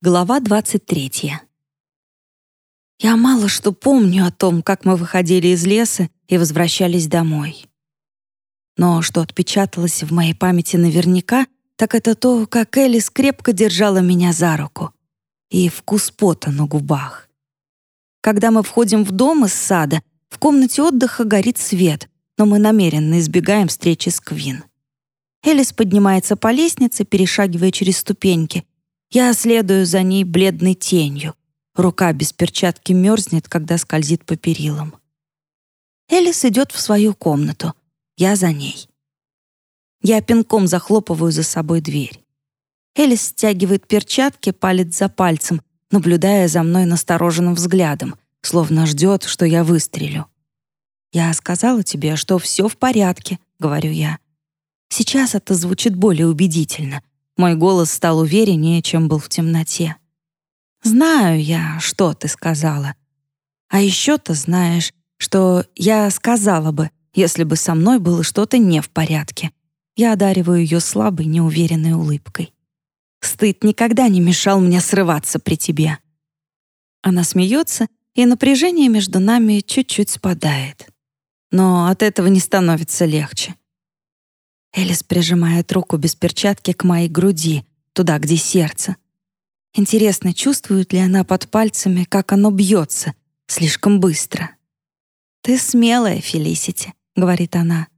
Глава 23. Я мало что помню о том, как мы выходили из леса и возвращались домой. Но что отпечаталось в моей памяти наверняка, так это то, как Элис крепко держала меня за руку и вкус пота на губах. Когда мы входим в дом из сада, в комнате отдыха горит свет, но мы намеренно избегаем встречи с Квин. Элис поднимается по лестнице, перешагивая через ступеньки, я следую за ней бледной тенью. Рука без перчатки мерзнет, когда скользит по перилам. Элис идет в свою комнату. Я за ней. Я пинком захлопываю за собой дверь. Элис стягивает перчатки палец за пальцем, наблюдая за мной настороженным взглядом, словно ждет, что я выстрелю. «Я сказала тебе, что все в порядке», — говорю я. Сейчас это звучит более убедительно, мой голос стал увереннее, чем был в темноте. «Знаю я, что ты сказала. А еще ты знаешь, что я сказала бы, если бы со мной было что-то не в порядке». Я одариваю ее слабой, неуверенной улыбкой. «Стыд никогда не мешал мне срываться при тебе». Она смеется, и напряжение между нами чуть-чуть спадает. Но от этого не становится легче. Элис прижимает руку без перчатки к моей груди, туда, где сердце. Интересно, чувствует ли она под пальцами, как оно бьется, слишком быстро. «Ты смелая, Фелисити», — говорит она.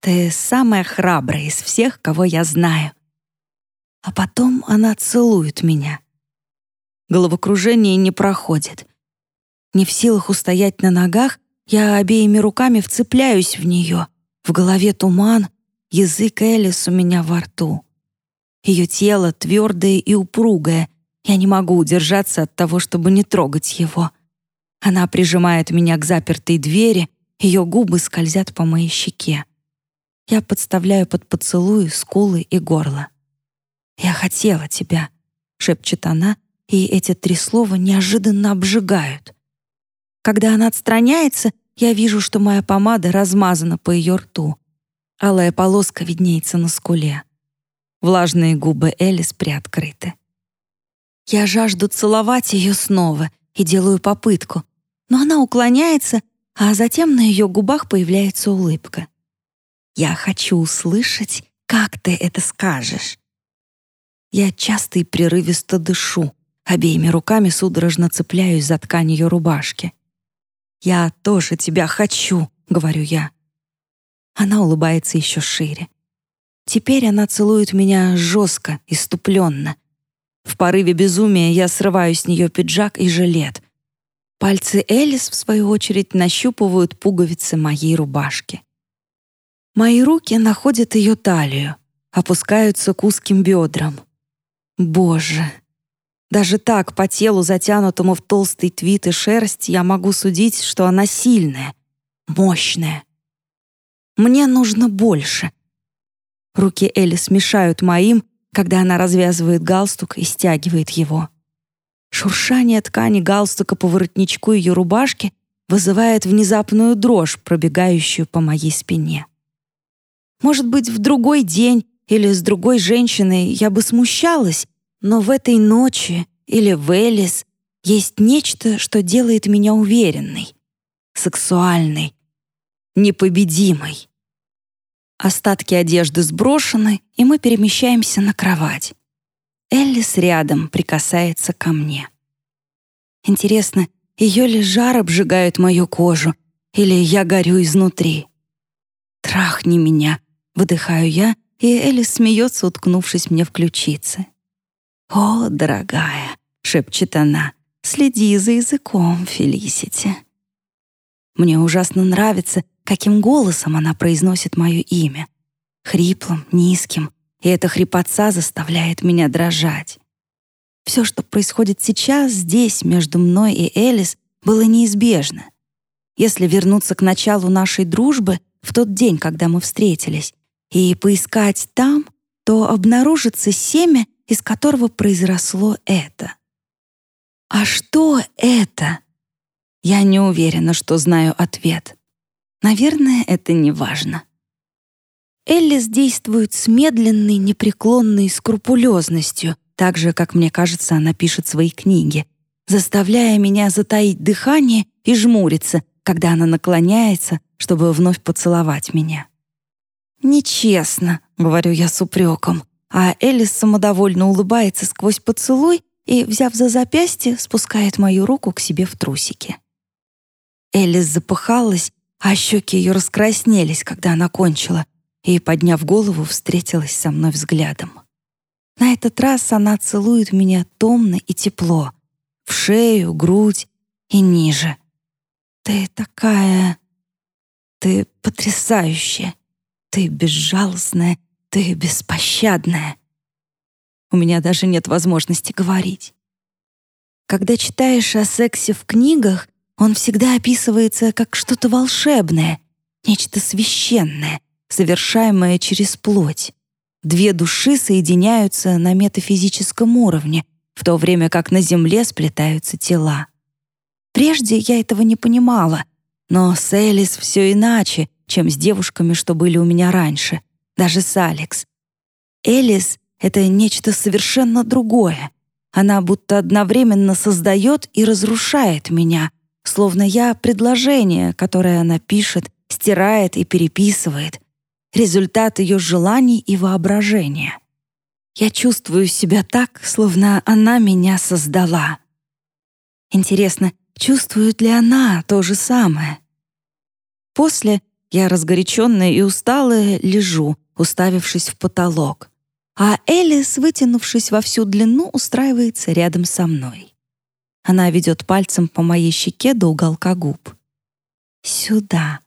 «Ты самая храбрая из всех, кого я знаю». А потом она целует меня. Головокружение не проходит. Не в силах устоять на ногах, я обеими руками вцепляюсь в нее. В голове туман — Язык Элис у меня во рту. Ее тело твердое и упругое. Я не могу удержаться от того, чтобы не трогать его. Она прижимает меня к запертой двери, ее губы скользят по моей щеке. Я подставляю под поцелуи скулы и горло. «Я хотела тебя», — шепчет она, и эти три слова неожиданно обжигают. Когда она отстраняется, я вижу, что моя помада размазана по ее рту. Алая полоска виднеется на скуле. Влажные губы Элис приоткрыты. Я жажду целовать ее снова и делаю попытку, но она уклоняется, а затем на ее губах появляется улыбка. «Я хочу услышать, как ты это скажешь». Я часто и прерывисто дышу, обеими руками судорожно цепляюсь за ткань ее рубашки. «Я тоже тебя хочу», — говорю я. Она улыбается еще шире. Теперь она целует меня жестко, иступленно. В порыве безумия я срываю с нее пиджак и жилет. Пальцы Элис, в свою очередь, нащупывают пуговицы моей рубашки. Мои руки находят ее талию, опускаются к узким бедрам. Боже! Даже так, по телу, затянутому в толстый твит и шерсть, я могу судить, что она сильная, мощная. Мне нужно больше. Руки Элли смешают моим, когда она развязывает галстук и стягивает его. Шуршание ткани галстука по воротничку ее рубашки вызывает внезапную дрожь, пробегающую по моей спине. Может быть, в другой день или с другой женщиной я бы смущалась, но в этой ночи или в Элис есть нечто, что делает меня уверенной, сексуальной, непобедимой. Остатки одежды сброшены, и мы перемещаемся на кровать. Эллис рядом прикасается ко мне. Интересно, ее ли жар обжигает мою кожу, или я горю изнутри? «Трахни меня», — выдыхаю я, и Элис смеется, уткнувшись мне в ключицы. «О, дорогая», — шепчет она, — «следи за языком, Фелисити». Мне ужасно нравится, каким голосом она произносит мое имя. Хриплым, низким, и эта хрипотца заставляет меня дрожать. Все, что происходит сейчас, здесь, между мной и Элис, было неизбежно. Если вернуться к началу нашей дружбы, в тот день, когда мы встретились, и поискать там, то обнаружится семя, из которого произросло это. А что это? Я не уверена, что знаю ответ. Наверное, это не важно. Эллис действует с медленной, непреклонной скрупулезностью, Так же, как мне кажется, она пишет свои книги, заставляя меня затаить дыхание и жмуриться, когда она наклоняется, чтобы вновь поцеловать меня. «Нечестно», — говорю я с упреком, а Элис самодовольно улыбается сквозь поцелуй и, взяв за запястье, спускает мою руку к себе в трусики. Элис запыхалась, а щеки ее раскраснелись, когда она кончила, и, подняв голову, встретилась со мной взглядом. На этот раз она целует меня томно и тепло, в шею, грудь и ниже. «Ты такая... ты потрясающая, ты безжалостная, ты беспощадная». У меня даже нет возможности говорить. Когда читаешь о сексе в книгах, он всегда описывается как что-то волшебное, нечто священное, совершаемое через плоть. Две души соединяются на метафизическом уровне, в то время как на Земле сплетаются тела. Прежде я этого не понимала, но с Элис все иначе, чем с девушками, что были у меня раньше, даже с Алекс. Элис — это нечто совершенно другое. Она будто одновременно создает и разрушает меня, словно я — предложение, которое она пишет, стирает и переписывает, результат ее желаний и воображения. Я чувствую себя так, словно она меня создала. Интересно, чувствует ли она то же самое? После я разгоряченная и усталая лежу, уставившись в потолок, а Элис, вытянувшись во всю длину, устраивается рядом со мной. Она ведет пальцем по моей щеке до уголка губ. «Сюда»,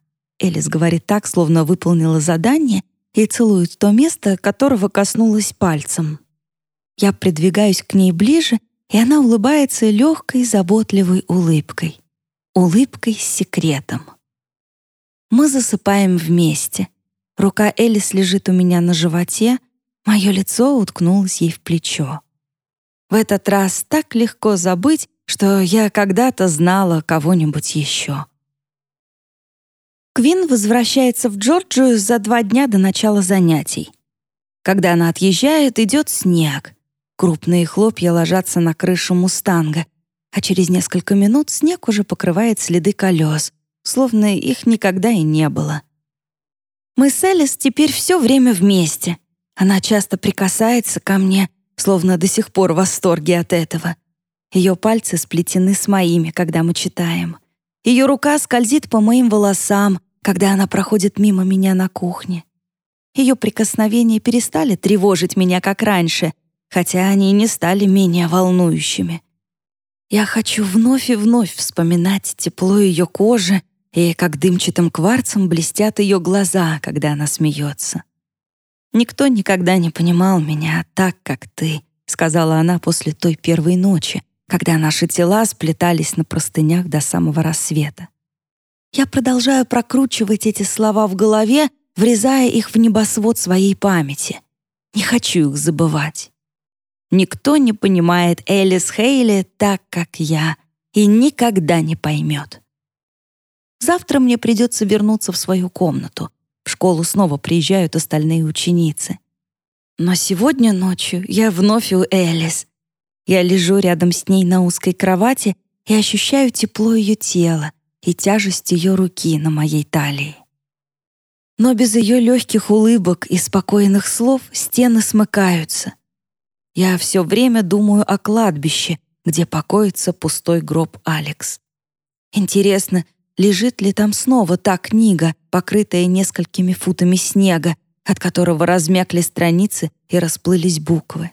Элис говорит так, словно выполнила задание, и целует то место, которого коснулась пальцем. Я придвигаюсь к ней ближе, и она улыбается легкой, заботливой улыбкой. Улыбкой с секретом. Мы засыпаем вместе. Рука Элис лежит у меня на животе, мое лицо уткнулось ей в плечо. В этот раз так легко забыть, что я когда-то знала кого-нибудь еще. Квин возвращается в Джорджию за два дня до начала занятий. Когда она отъезжает, идет снег. Крупные хлопья ложатся на крышу «Мустанга», а через несколько минут снег уже покрывает следы колес, словно их никогда и не было. Мы с Элис теперь все время вместе. Она часто прикасается ко мне, словно до сих пор в восторге от этого. Ее пальцы сплетены с моими, когда мы читаем. Ее рука скользит по моим волосам, когда она проходит мимо меня на кухне. Ее прикосновения перестали тревожить меня, как раньше, хотя они и не стали менее волнующими. Я хочу вновь и вновь вспоминать тепло ее кожи и как дымчатым кварцем блестят ее глаза, когда она смеется. «Никто никогда не понимал меня так, как ты», — сказала она после той первой ночи, когда наши тела сплетались на простынях до самого рассвета. Я продолжаю прокручивать эти слова в голове, врезая их в небосвод своей памяти. Не хочу их забывать. Никто не понимает Элис Хейли так, как я, и никогда не поймет. Завтра мне придется вернуться в свою комнату. В школу снова приезжают остальные ученицы. Но сегодня ночью я вновь у Элис. Я лежу рядом с ней на узкой кровати и ощущаю тепло ее тела и тяжесть ее руки на моей талии. Но без ее легких улыбок и спокойных слов стены смыкаются. Я все время думаю о кладбище, где покоится пустой гроб Алекс. Интересно, лежит ли там снова та книга, покрытая несколькими футами снега, от которого размякли страницы и расплылись буквы.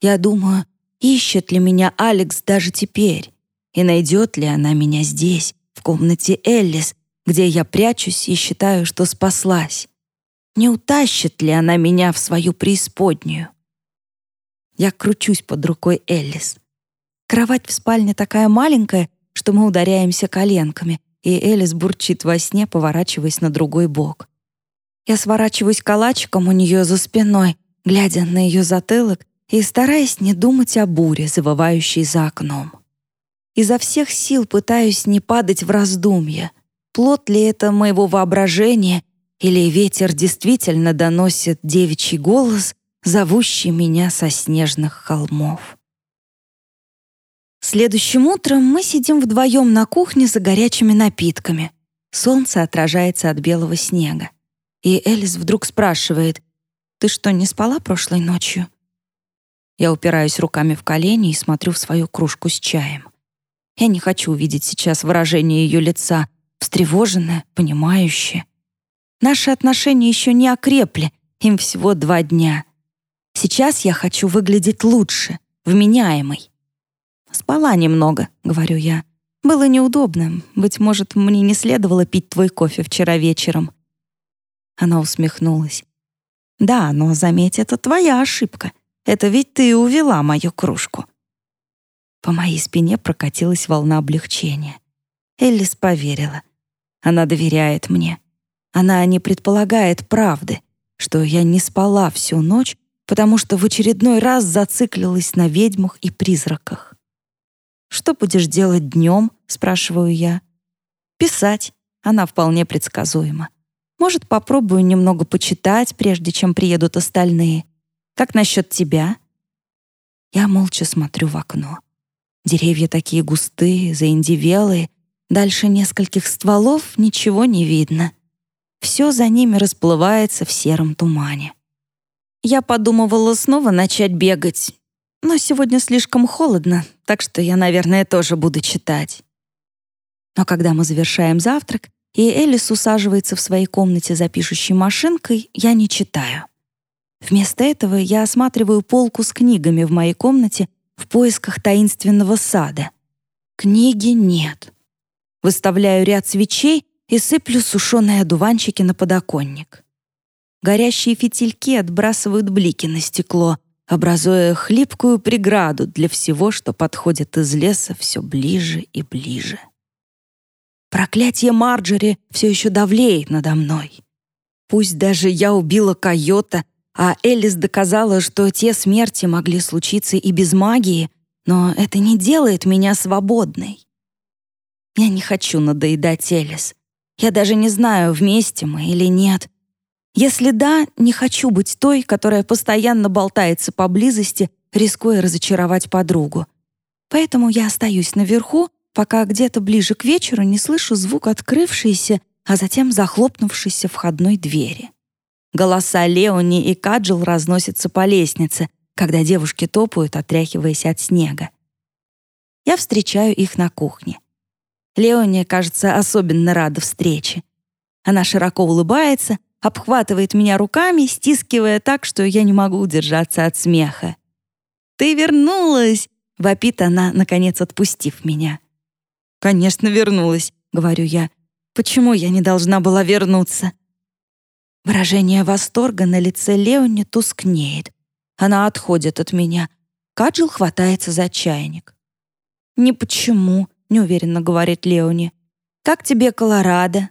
Я думаю, ищет ли меня Алекс даже теперь, и найдет ли она меня здесь, в комнате Эллис, где я прячусь и считаю, что спаслась. Не утащит ли она меня в свою преисподнюю? Я кручусь под рукой Эллис. Кровать в спальне такая маленькая, что мы ударяемся коленками, и Элис бурчит во сне, поворачиваясь на другой бок. Я сворачиваюсь калачиком у нее за спиной, глядя на ее затылок и стараясь не думать о буре, завывающей за окном. Изо всех сил пытаюсь не падать в раздумья. Плод ли это моего воображения, или ветер действительно доносит девичий голос, зовущий меня со снежных холмов. Следующим утром мы сидим вдвоем на кухне за горячими напитками. Солнце отражается от белого снега. И Элис вдруг спрашивает, «Ты что, не спала прошлой ночью?» Я упираюсь руками в колени и смотрю в свою кружку с чаем. Я не хочу увидеть сейчас выражение ее лица, встревоженное, понимающее. Наши отношения еще не окрепли, им всего два дня. Сейчас я хочу выглядеть лучше, вменяемой. «Спала немного», — говорю я. «Было неудобно. Быть может, мне не следовало пить твой кофе вчера вечером». Она усмехнулась. «Да, но заметь, это твоя ошибка. Это ведь ты увела мою кружку». По моей спине прокатилась волна облегчения. Эллис поверила. Она доверяет мне. Она не предполагает правды, что я не спала всю ночь, потому что в очередной раз зациклилась на ведьмах и призраках. «Что будешь делать днем?» — спрашиваю я. «Писать». Она вполне предсказуема. Может, попробую немного почитать, прежде чем приедут остальные. Как насчет тебя?» Я молча смотрю в окно. Деревья такие густые, заиндивелые. Дальше нескольких стволов ничего не видно. Все за ними расплывается в сером тумане. Я подумывала снова начать бегать, но сегодня слишком холодно, так что я, наверное, тоже буду читать. Но когда мы завершаем завтрак, и Элис усаживается в своей комнате за пишущей машинкой, я не читаю. Вместо этого я осматриваю полку с книгами в моей комнате в поисках таинственного сада. Книги нет. Выставляю ряд свечей и сыплю сушеные одуванчики на подоконник. Горящие фитильки отбрасывают блики на стекло, образуя хлипкую преграду для всего, что подходит из леса все ближе и ближе. Проклятие Марджери все еще давлеет надо мной. Пусть даже я убила койота, а Элис доказала, что те смерти могли случиться и без магии, но это не делает меня свободной. Я не хочу надоедать Элис. Я даже не знаю, вместе мы или нет. Если да, не хочу быть той, которая постоянно болтается поблизости, рискуя разочаровать подругу. Поэтому я остаюсь наверху, пока где-то ближе к вечеру не слышу звук открывшейся, а затем захлопнувшейся входной двери. Голоса Леони и Каджил разносятся по лестнице, когда девушки топают, отряхиваясь от снега. Я встречаю их на кухне. Леония, кажется, особенно рада встрече. Она широко улыбается, обхватывает меня руками, стискивая так, что я не могу удержаться от смеха. «Ты вернулась!» — вопит она, наконец отпустив меня. «Конечно, вернулась», — говорю я. «Почему я не должна была вернуться?» Выражение восторга на лице Леони тускнеет. Она отходит от меня. Каджил хватается за чайник. «Не почему», — неуверенно говорит Леони. «Как тебе Колорадо?»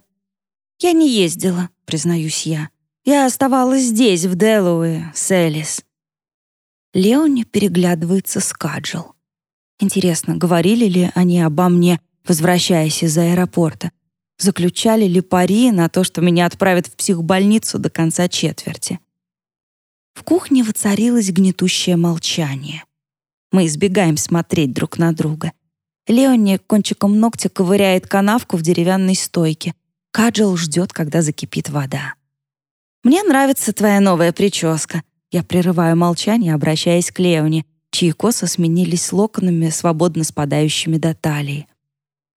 «Я не ездила», — признаюсь я. «Я оставалась здесь, в Делуэ, с Элис». Леони переглядывается с Каджил. Интересно, говорили ли они обо мне, возвращаясь из аэропорта? Заключали ли пари на то, что меня отправят в психбольницу до конца четверти? В кухне воцарилось гнетущее молчание. Мы избегаем смотреть друг на друга. Леони кончиком ногтя ковыряет канавку в деревянной стойке. Каджел ждет, когда закипит вода. «Мне нравится твоя новая прическа». Я прерываю молчание, обращаясь к Леоне, чьи косы сменились локонами, свободно спадающими до талии.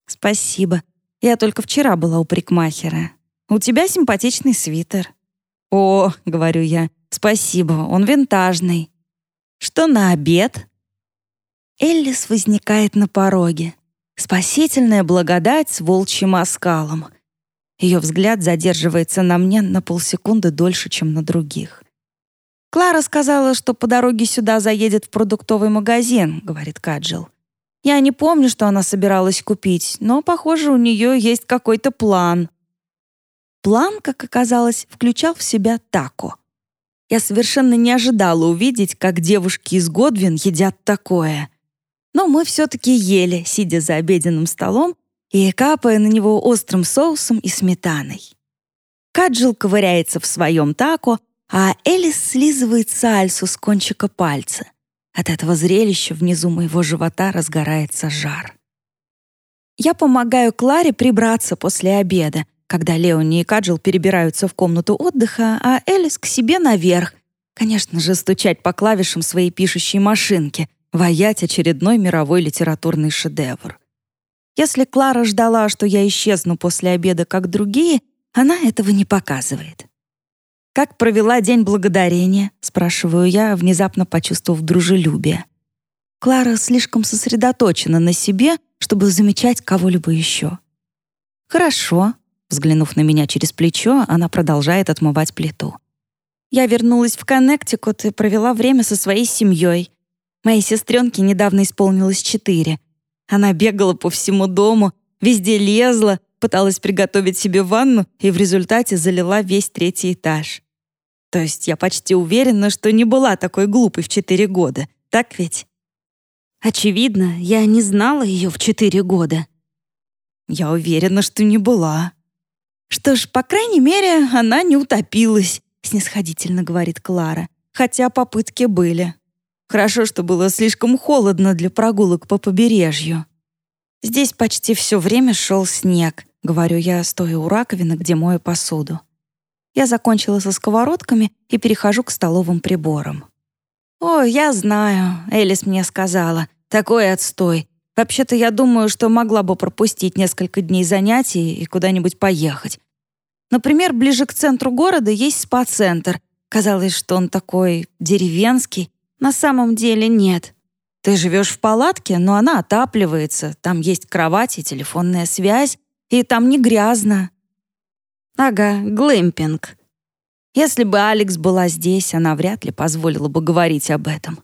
«Спасибо. Я только вчера была у парикмахера. У тебя симпатичный свитер». «О», — говорю я, — «спасибо, он винтажный». «Что на обед?» Эллис возникает на пороге. Спасительная благодать с волчьим оскалом. Ее взгляд задерживается на мне на полсекунды дольше, чем на других. «Клара сказала, что по дороге сюда заедет в продуктовый магазин», — говорит Каджил. «Я не помню, что она собиралась купить, но, похоже, у нее есть какой-то план». План, как оказалось, включал в себя тако. Я совершенно не ожидала увидеть, как девушки из Годвин едят такое. Но мы все-таки ели, сидя за обеденным столом и капая на него острым соусом и сметаной. Каджил ковыряется в своем тако, а Элис слизывает сальсу с кончика пальца. От этого зрелища внизу моего живота разгорается жар. Я помогаю Кларе прибраться после обеда, когда Леони и Каджил перебираются в комнату отдыха, а Элис к себе наверх. Конечно же, стучать по клавишам своей пишущей машинки, воять очередной мировой литературный шедевр. Если Клара ждала, что я исчезну после обеда, как другие, она этого не показывает. «Как провела День Благодарения?» — спрашиваю я, внезапно почувствовав дружелюбие. Клара слишком сосредоточена на себе, чтобы замечать кого-либо еще. «Хорошо», — взглянув на меня через плечо, она продолжает отмывать плиту. «Я вернулась в Коннектикут и провела время со своей семьей. Моей сестренке недавно исполнилось четыре. Она бегала по всему дому, везде лезла, пыталась приготовить себе ванну и в результате залила весь третий этаж. То есть я почти уверена, что не была такой глупой в четыре года. Так ведь? Очевидно, я не знала ее в четыре года. Я уверена, что не была. Что ж, по крайней мере, она не утопилась, снисходительно говорит Клара, хотя попытки были. Хорошо, что было слишком холодно для прогулок по побережью. Здесь почти все время шел снег, говорю я, стоя у раковины, где мою посуду. Я закончила со сковородками и перехожу к столовым приборам. «О, я знаю», — Элис мне сказала. «Такой отстой. Вообще-то я думаю, что могла бы пропустить несколько дней занятий и куда-нибудь поехать. Например, ближе к центру города есть спа-центр. Казалось, что он такой деревенский. На самом деле нет. Ты живешь в палатке, но она отапливается, там есть кровать и телефонная связь, и там не грязно. Ага, глэмпинг. Если бы Алекс была здесь, она вряд ли позволила бы говорить об этом.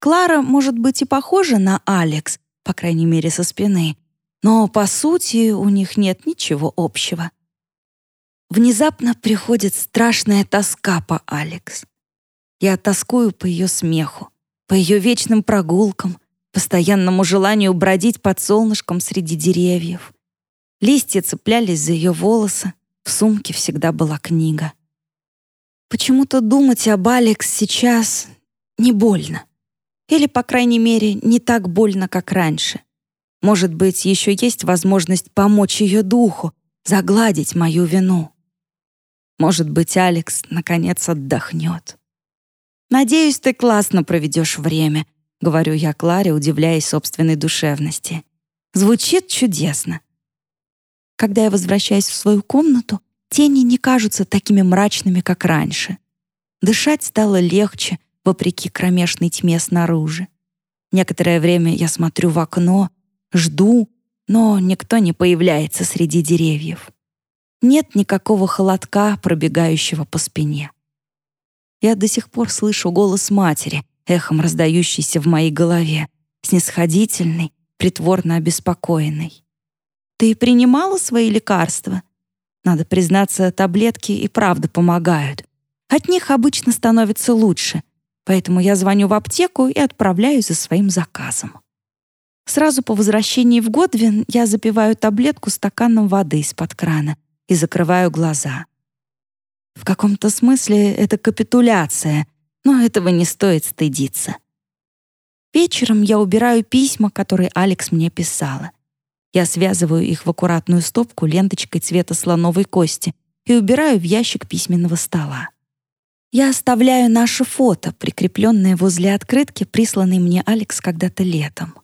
Клара, может быть, и похожа на Алекс, по крайней мере, со спины, но, по сути, у них нет ничего общего. Внезапно приходит страшная тоска по Алекс. Я тоскую по ее смеху, по ее вечным прогулкам, постоянному желанию бродить под солнышком среди деревьев. Листья цеплялись за ее волосы, в сумке всегда была книга. Почему-то думать об Алекс сейчас не больно. Или, по крайней мере, не так больно, как раньше. Может быть, еще есть возможность помочь ее духу, загладить мою вину. Может быть, Алекс наконец отдохнет. «Надеюсь, ты классно проведешь время», — говорю я Кларе, удивляясь собственной душевности. «Звучит чудесно». Когда я возвращаюсь в свою комнату, тени не кажутся такими мрачными, как раньше. Дышать стало легче, вопреки кромешной тьме снаружи. Некоторое время я смотрю в окно, жду, но никто не появляется среди деревьев. Нет никакого холодка, пробегающего по спине. Я до сих пор слышу голос матери, эхом раздающийся в моей голове, снисходительный, притворно обеспокоенный. «Ты принимала свои лекарства?» Надо признаться, таблетки и правда помогают. От них обычно становится лучше, поэтому я звоню в аптеку и отправляюсь за своим заказом. Сразу по возвращении в Годвин я запиваю таблетку стаканом воды из-под крана и закрываю глаза. В каком-то смысле это капитуляция, но этого не стоит стыдиться. Вечером я убираю письма, которые Алекс мне писала. Я связываю их в аккуратную стопку ленточкой цвета слоновой кости и убираю в ящик письменного стола. Я оставляю наше фото, прикрепленное возле открытки, присланной мне Алекс когда-то летом.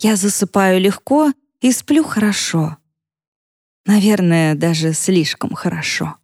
Я засыпаю легко и сплю хорошо. Наверное, даже слишком хорошо.